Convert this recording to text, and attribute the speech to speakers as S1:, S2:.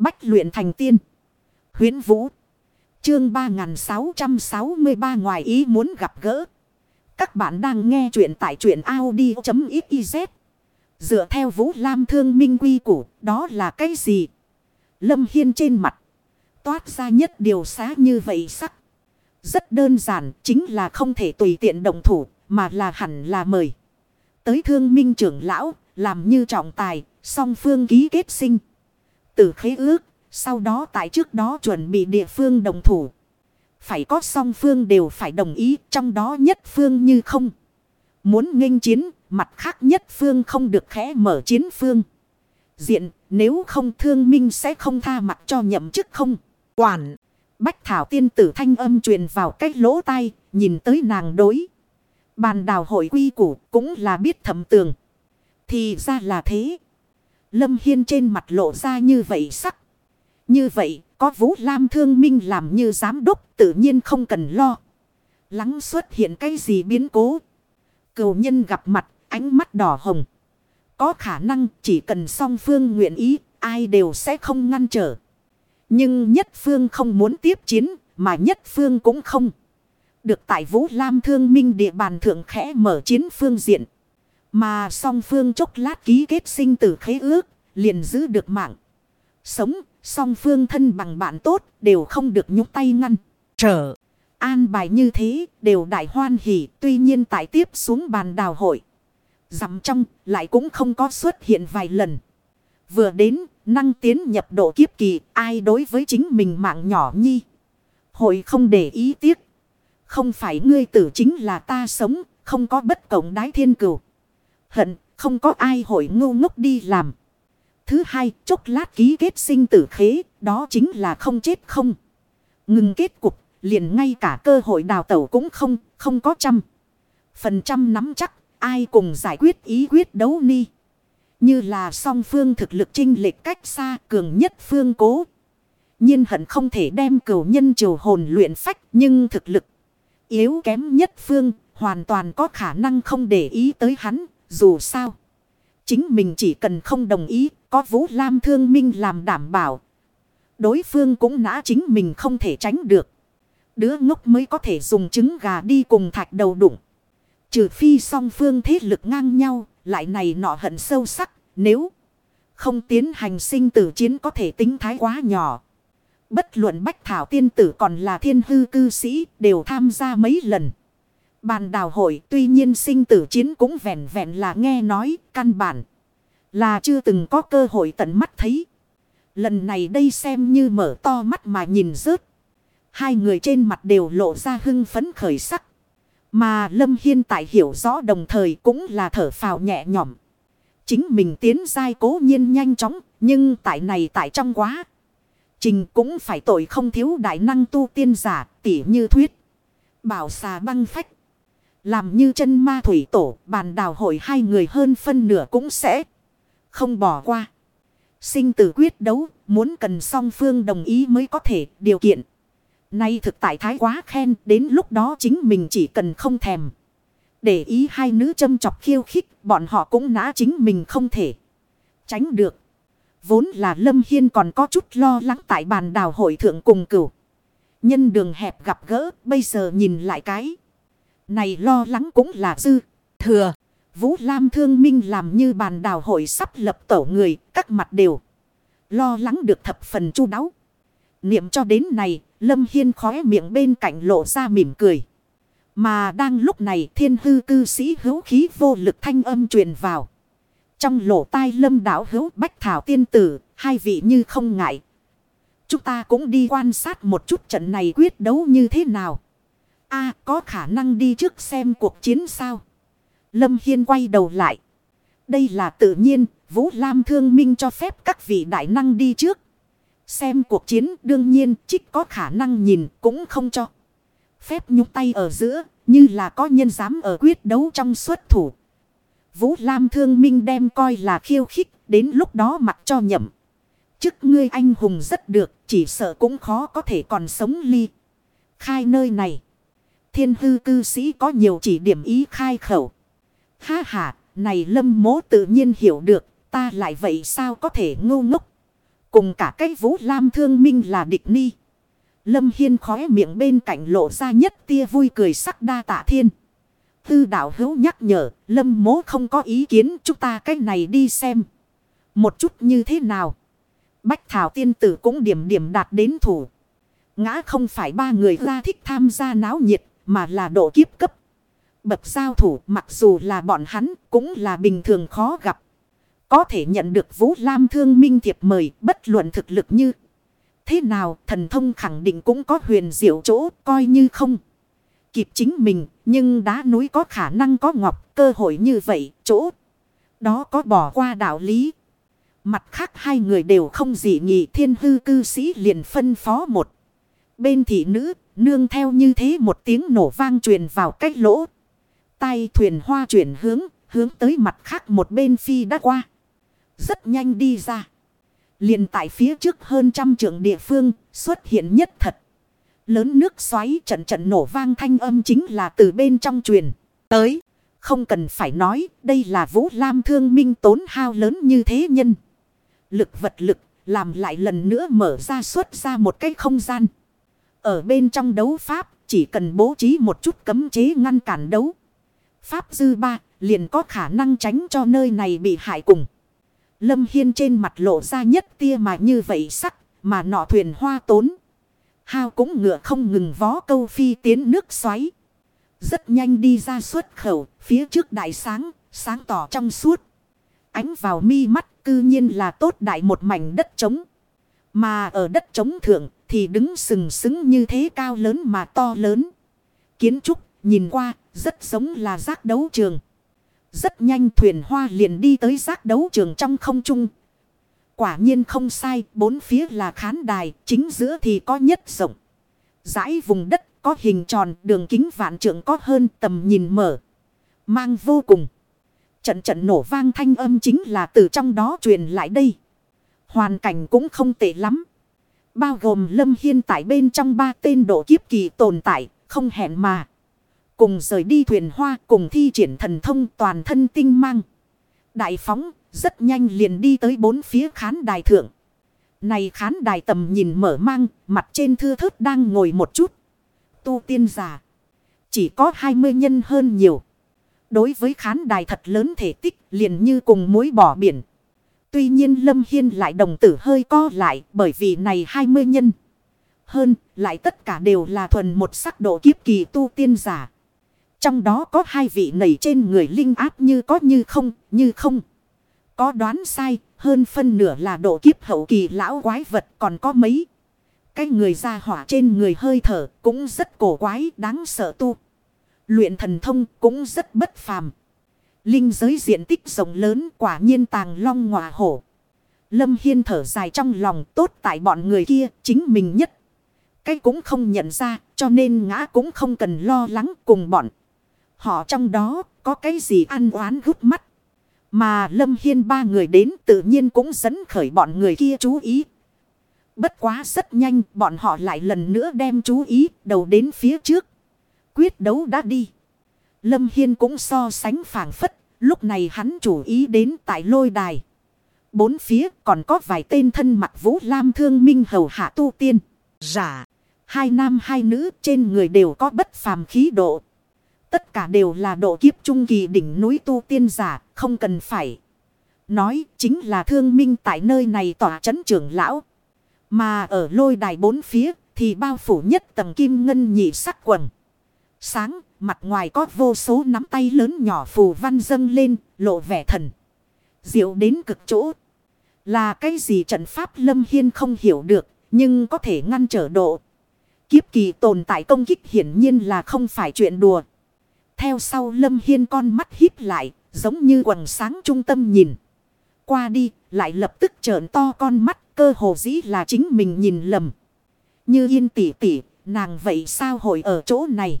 S1: Bách luyện thành tiên. huyễn Vũ. Chương 3663 ngoài ý muốn gặp gỡ. Các bạn đang nghe truyện tại truyện Audi.xyz. Dựa theo Vũ Lam thương minh quy củ, đó là cái gì? Lâm Hiên trên mặt. Toát ra nhất điều xá như vậy sắc. Rất đơn giản, chính là không thể tùy tiện động thủ, mà là hẳn là mời. Tới thương minh trưởng lão, làm như trọng tài, song phương ký kết sinh. Tử khế ước, sau đó tại trước đó chuẩn bị địa phương đồng thủ. Phải có song phương đều phải đồng ý, trong đó nhất phương như không. Muốn nghênh chiến, mặt khác nhất phương không được khẽ mở chiến phương. Diện, nếu không thương minh sẽ không tha mặt cho nhậm chức không. Quản, Bách Thảo tiên tử thanh âm truyền vào cách lỗ tai, nhìn tới nàng đối. Bàn đào hội quy củ cũng là biết thẩm tường. Thì ra là thế. Lâm Hiên trên mặt lộ ra như vậy sắc. Như vậy, có Vũ Lam Thương Minh làm như giám đốc tự nhiên không cần lo. Lắng xuất hiện cái gì biến cố. Cầu nhân gặp mặt, ánh mắt đỏ hồng. Có khả năng chỉ cần song phương nguyện ý, ai đều sẽ không ngăn trở. Nhưng nhất phương không muốn tiếp chiến, mà nhất phương cũng không. Được tại Vũ Lam Thương Minh địa bàn thượng khẽ mở chiến phương diện. Mà song phương chốc lát ký kết sinh tử khế ước, liền giữ được mạng. Sống, song phương thân bằng bạn tốt, đều không được nhúc tay ngăn. Trở, an bài như thế, đều đại hoan hỉ, tuy nhiên tại tiếp xuống bàn đào hội. dằm trong, lại cũng không có xuất hiện vài lần. Vừa đến, năng tiến nhập độ kiếp kỳ, ai đối với chính mình mạng nhỏ nhi. Hội không để ý tiếc. Không phải ngươi tử chính là ta sống, không có bất cộng đái thiên cửu hận, không có ai hội ngu ngốc đi làm. Thứ hai, chốc lát ký kết sinh tử khế, đó chính là không chết không. Ngừng kết cục, liền ngay cả cơ hội đào tẩu cũng không, không có trăm. Phần trăm nắm chắc, ai cùng giải quyết ý quyết đấu ni. Như là song phương thực lực trinh lệch cách xa cường nhất phương cố. nhiên hận không thể đem cửu nhân triều hồn luyện phách nhưng thực lực yếu kém nhất phương hoàn toàn có khả năng không để ý tới hắn dù sao, chính mình chỉ cần không đồng ý, có Vũ Lam Thương Minh làm đảm bảo. Đối phương cũng nã chính mình không thể tránh được. Đứa ngốc mới có thể dùng trứng gà đi cùng thạch đầu đụng. Trừ phi song phương thế lực ngang nhau, lại này nọ hận sâu sắc, nếu không tiến hành sinh tử chiến có thể tính thái quá nhỏ. Bất luận Bách Thảo tiên tử còn là thiên hư cư sĩ đều tham gia mấy lần. Bàn đào hội tuy nhiên sinh tử chiến cũng vẹn vẹn là nghe nói căn bản. Là chưa từng có cơ hội tận mắt thấy. Lần này đây xem như mở to mắt mà nhìn rớt. Hai người trên mặt đều lộ ra hưng phấn khởi sắc. Mà Lâm Hiên tại hiểu rõ đồng thời cũng là thở phào nhẹ nhõm. Chính mình tiến dai cố nhiên nhanh chóng, nhưng tại này tại trong quá. Trình cũng phải tội không thiếu đại năng tu tiên giả, tỉ như thuyết. Bảo xà băng phách. Làm như chân ma thủy tổ, bàn đào hội hai người hơn phân nửa cũng sẽ không bỏ qua. Sinh tử quyết đấu, muốn cần song phương đồng ý mới có thể điều kiện. Nay thực tại thái quá khen, đến lúc đó chính mình chỉ cần không thèm. Để ý hai nữ châm chọc khiêu khích, bọn họ cũng nã chính mình không thể tránh được. Vốn là Lâm Hiên còn có chút lo lắng tại bàn đào hội thượng cùng cửu. Nhân đường hẹp gặp gỡ, bây giờ nhìn lại cái. Này lo lắng cũng là dư. Thừa. Vũ Lam thương minh làm như bàn đào hội sắp lập tổ người. Các mặt đều. Lo lắng được thập phần chu đáo. Niệm cho đến này. Lâm Hiên khóe miệng bên cạnh lộ ra mỉm cười. Mà đang lúc này, thiên hư cư sĩ hữu khí vô lực thanh âm truyền vào. Trong lỗ tai lâm đảo hữu bách thảo tiên tử. Hai vị như không ngại. Chúng ta cũng đi quan sát một chút trận này quyết đấu như thế nào a có khả năng đi trước xem cuộc chiến sao. Lâm Hiên quay đầu lại. Đây là tự nhiên, Vũ Lam thương minh cho phép các vị đại năng đi trước. Xem cuộc chiến đương nhiên trích có khả năng nhìn cũng không cho. Phép nhúc tay ở giữa, như là có nhân dám ở quyết đấu trong xuất thủ. Vũ Lam thương minh đem coi là khiêu khích, đến lúc đó mặc cho nhậm. Chức ngươi anh hùng rất được, chỉ sợ cũng khó có thể còn sống ly. Khai nơi này. Thiên hư cư sĩ có nhiều chỉ điểm ý khai khẩu. Ha ha, này lâm mố tự nhiên hiểu được, ta lại vậy sao có thể ngu ngốc. Cùng cả cái vũ lam thương minh là địch ni. Lâm Hiên khóe miệng bên cạnh lộ ra nhất tia vui cười sắc đa tạ thiên. Tư đạo hữu nhắc nhở, Lâm mố không có ý kiến chúng ta cái này đi xem. Một chút như thế nào? Bách Thảo tiên tử cũng điểm điểm đạt đến thủ. Ngã không phải ba người ra thích tham gia náo nhiệt, mà là độ kiếp cấp. Bậc giao thủ mặc dù là bọn hắn cũng là bình thường khó gặp. Có thể nhận được Vũ Lam Thương Minh Thiệp mời bất luận thực lực như. Thế nào, thần thông khẳng định cũng có huyền diệu chỗ, coi như không. Kịp chính mình, nhưng đá núi có khả năng có ngọc, cơ hội như vậy, chỗ. Đó có bỏ qua đạo lý. Mặt khác hai người đều không dị nghị thiên hư cư sĩ liền phân phó một. Bên thị nữ, nương theo như thế một tiếng nổ vang truyền vào cách lỗ. Tay thuyền hoa chuyển hướng hướng tới mặt khác một bên phi đã qua. Rất nhanh đi ra. liền tại phía trước hơn trăm trượng địa phương, xuất hiện nhất thật. Lớn nước xoáy trận trận nổ vang thanh âm chính là từ bên trong truyền. Tới. Không cần phải nói. Đây là vũ lam thương minh tốn hao lớn như thế nhân. Lực vật lực. Làm lại lần nữa mở ra xuất ra một cái không gian. Ở bên trong đấu pháp. Chỉ cần bố trí một chút cấm chế ngăn cản đấu. Pháp dư ba. Liền có khả năng tránh cho nơi này bị hại cùng. Lâm Hiên trên mặt lộ ra nhất tia mà như vậy sắc. Mà nọ thuyền hoa tốn. Hao cũng ngựa không ngừng vó câu phi tiến nước xoáy. Rất nhanh đi ra xuất khẩu, phía trước đại sáng, sáng tỏ trong suốt. Ánh vào mi mắt cư nhiên là tốt đại một mảnh đất trống. Mà ở đất trống thượng thì đứng sừng sững như thế cao lớn mà to lớn. Kiến trúc nhìn qua rất giống là giác đấu trường. Rất nhanh thuyền hoa liền đi tới giác đấu trường trong không trung Quả nhiên không sai, bốn phía là khán đài, chính giữa thì có nhất rộng. Giải vùng đất có hình tròn, đường kính vạn trượng có hơn tầm nhìn mở. Mang vô cùng. Trận trận nổ vang thanh âm chính là từ trong đó truyền lại đây. Hoàn cảnh cũng không tệ lắm. Bao gồm Lâm Hiên tại bên trong ba tên độ kiếp kỳ tồn tại, không hẹn mà. Cùng rời đi thuyền hoa, cùng thi triển thần thông toàn thân tinh mang. Đại phóng, rất nhanh liền đi tới bốn phía khán đài thượng. Này khán đài tầm nhìn mở mang, mặt trên thưa thớt đang ngồi một chút. Tu tiên giả. Chỉ có 20 nhân hơn nhiều. Đối với khán đài thật lớn thể tích liền như cùng muối bỏ biển. Tuy nhiên Lâm Hiên lại đồng tử hơi co lại bởi vì này 20 nhân. Hơn lại tất cả đều là thuần một sắc độ kiếp kỳ tu tiên giả. Trong đó có hai vị nảy trên người linh áp như có như không, như không có đoán sai, hơn phân nửa là độ kiếp hậu kỳ lão quái vật còn có mấy. Cái người ra hỏa trên người hơi thở cũng rất cổ quái đáng sợ tu. Luyện thần thông cũng rất bất phàm. Linh giới diện tích rộng lớn quả nhiên tàng long ngọa hổ. Lâm Hiên thở dài trong lòng tốt tại bọn người kia, chính mình nhất. Cái cũng không nhận ra, cho nên ngã cũng không cần lo lắng cùng bọn. Họ trong đó, có cái gì ăn oán gút mắt. Mà Lâm Hiên ba người đến tự nhiên cũng dẫn khởi bọn người kia chú ý. Bất quá rất nhanh, bọn họ lại lần nữa đem chú ý đầu đến phía trước. Quyết đấu đã đi. Lâm Hiên cũng so sánh phản phất. Lúc này hắn chủ ý đến tại lôi đài. Bốn phía còn có vài tên thân mặt vũ lam thương minh hầu hạ tu tiên. Giả. Hai nam hai nữ trên người đều có bất phàm khí độ. Tất cả đều là độ kiếp trung kỳ đỉnh núi tu tiên giả, không cần phải. Nói chính là thương minh tại nơi này tỏa chấn trưởng lão. Mà ở lôi đài bốn phía thì bao phủ nhất tầng kim ngân nhị sắc quần. Sáng, mặt ngoài có vô số nắm tay lớn nhỏ phù văn dâng lên, lộ vẻ thần. Diệu đến cực chỗ. Là cái gì trận pháp lâm hiên không hiểu được, nhưng có thể ngăn trở độ. Kiếp kỳ tồn tại công kích hiển nhiên là không phải chuyện đùa. Theo sau Lâm Hiên con mắt híp lại, giống như quần sáng trung tâm nhìn. Qua đi, lại lập tức trợn to con mắt, cơ hồ dĩ là chính mình nhìn lầm. Như yên tỉ tỉ, nàng vậy sao hội ở chỗ này?